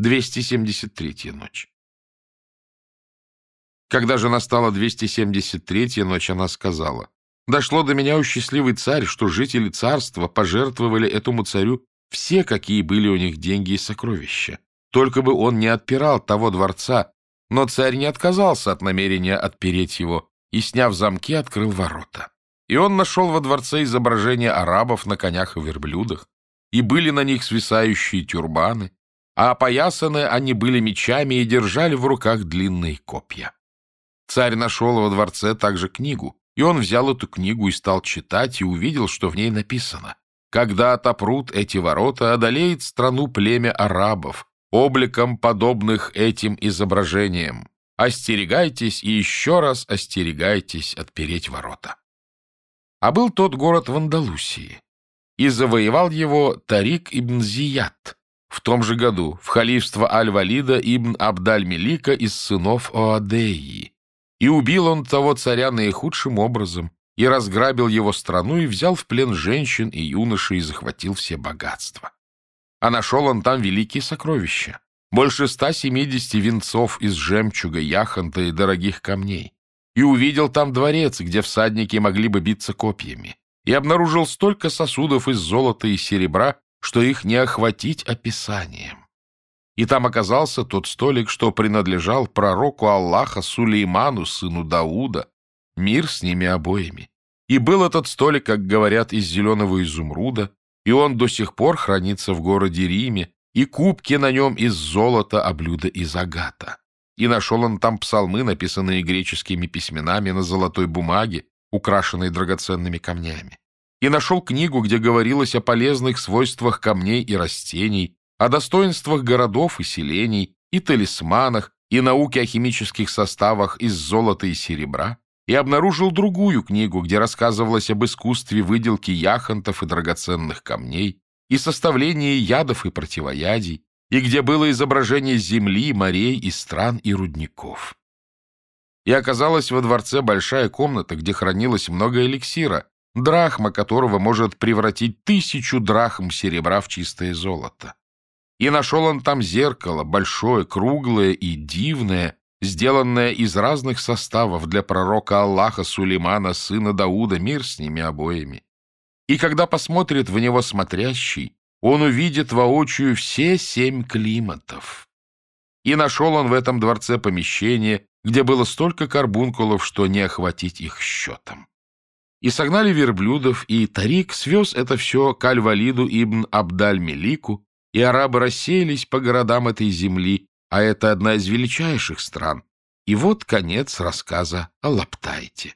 273-я ночь. Когда же настала 273-я ночь, она сказала, «Дошло до меня, у счастливый царь, что жители царства пожертвовали этому царю все, какие были у них деньги и сокровища. Только бы он не отпирал того дворца, но царь не отказался от намерения отпереть его и, сняв замки, открыл ворота. И он нашел во дворце изображения арабов на конях и верблюдах, и были на них свисающие тюрбаны, а опоясаны они были мечами и держали в руках длинные копья. Царь нашел во дворце также книгу, и он взял эту книгу и стал читать, и увидел, что в ней написано «Когда отопрут эти ворота, одолеет страну племя арабов, обликом подобных этим изображениям. Остерегайтесь и еще раз остерегайтесь отпереть ворота». А был тот город в Андалусии, и завоевал его Тарик ибн Зият в том же году в халифство Аль-Валида ибн Абдаль-Мелика из сынов Оадеи, и убил он того царя наихудшим образом, и разграбил его страну, и взял в плен женщин и юношей, и захватил все богатства. А нашел он там великие сокровища, больше 170 венцов из жемчуга, яхонта и дорогих камней. И увидел там дворец, где всадники могли бы биться копьями, и обнаружил столько сосудов из золота и серебра, что их не охватить описанием. И там оказался тот столик, что принадлежал пророку Аллаха Сулейману, сыну Дауда. Мир с ними обоими. И был этот столик, как говорят, из зеленого изумруда, и он до сих пор хранится в городе Риме, и кубки на нем из золота, а блюда из агата. И нашел он там псалмы, написанные греческими письменами на золотой бумаге, украшенной драгоценными камнями. И нашел книгу, где говорилось о полезных свойствах камней и растений, о достоинствах городов и селений, и талисманах, и науке о химических составах из золота и серебра, и обнаружил другую книгу, где рассказывалось об искусстве выделки яхонтов и драгоценных камней, и составлении ядов и противоядий, и где было изображение земли, морей и стран и рудников. И оказалась во дворце большая комната, где хранилось много эликсира, драхма которого может превратить тысячу драхм серебра в чистое золото. И нашел он там зеркало, большое, круглое и дивное, сделанное из разных составов для пророка Аллаха Сулеймана, сына Дауда, мир с ними обоими. И когда посмотрит в него смотрящий, он увидит воочию все семь климатов. И нашел он в этом дворце помещение, где было столько карбункулов, что не охватить их счетом. И согнали верблюдов, и Тарик свез это все к Аль-Валиду ибн Абдаль-Мелику, и арабы рассеялись по городам этой земли, а это одна из величайших стран. И вот конец рассказа о Лаптайте.